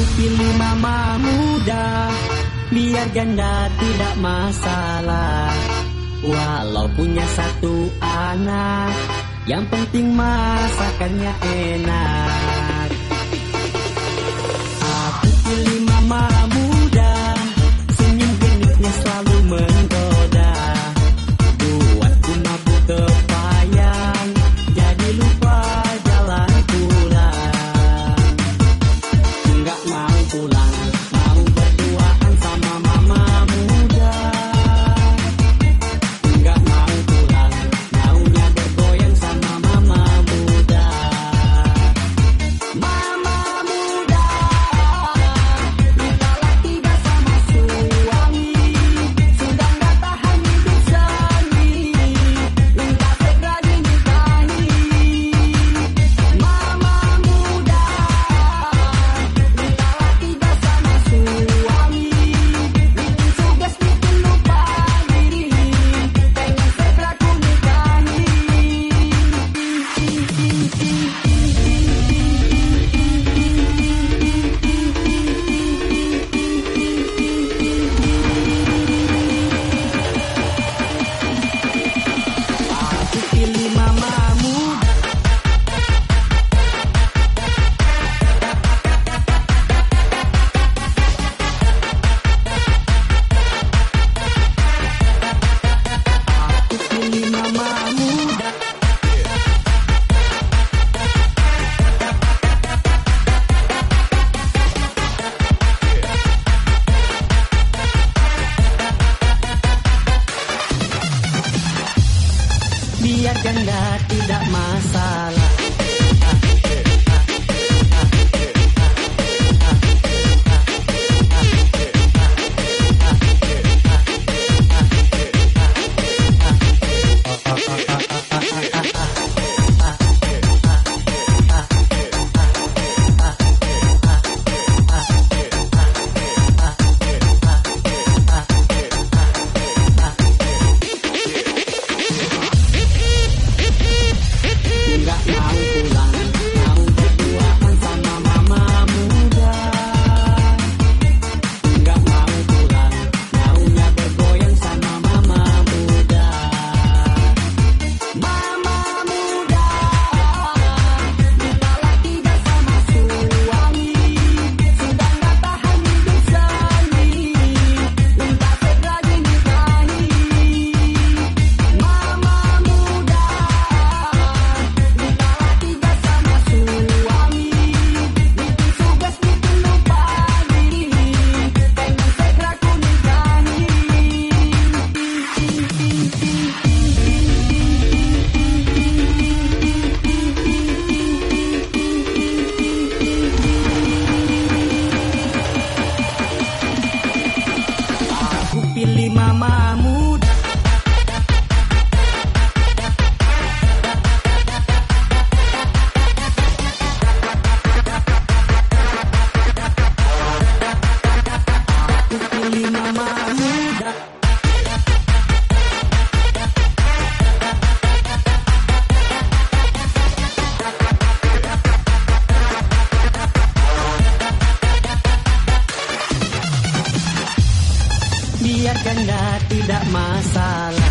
Aku pilih mama muda Biar ganda tidak masalah. Walau punya satu anak Yang penting masakannya enak. Aku pilih mama muda. biarkanlah mama tidak masalah.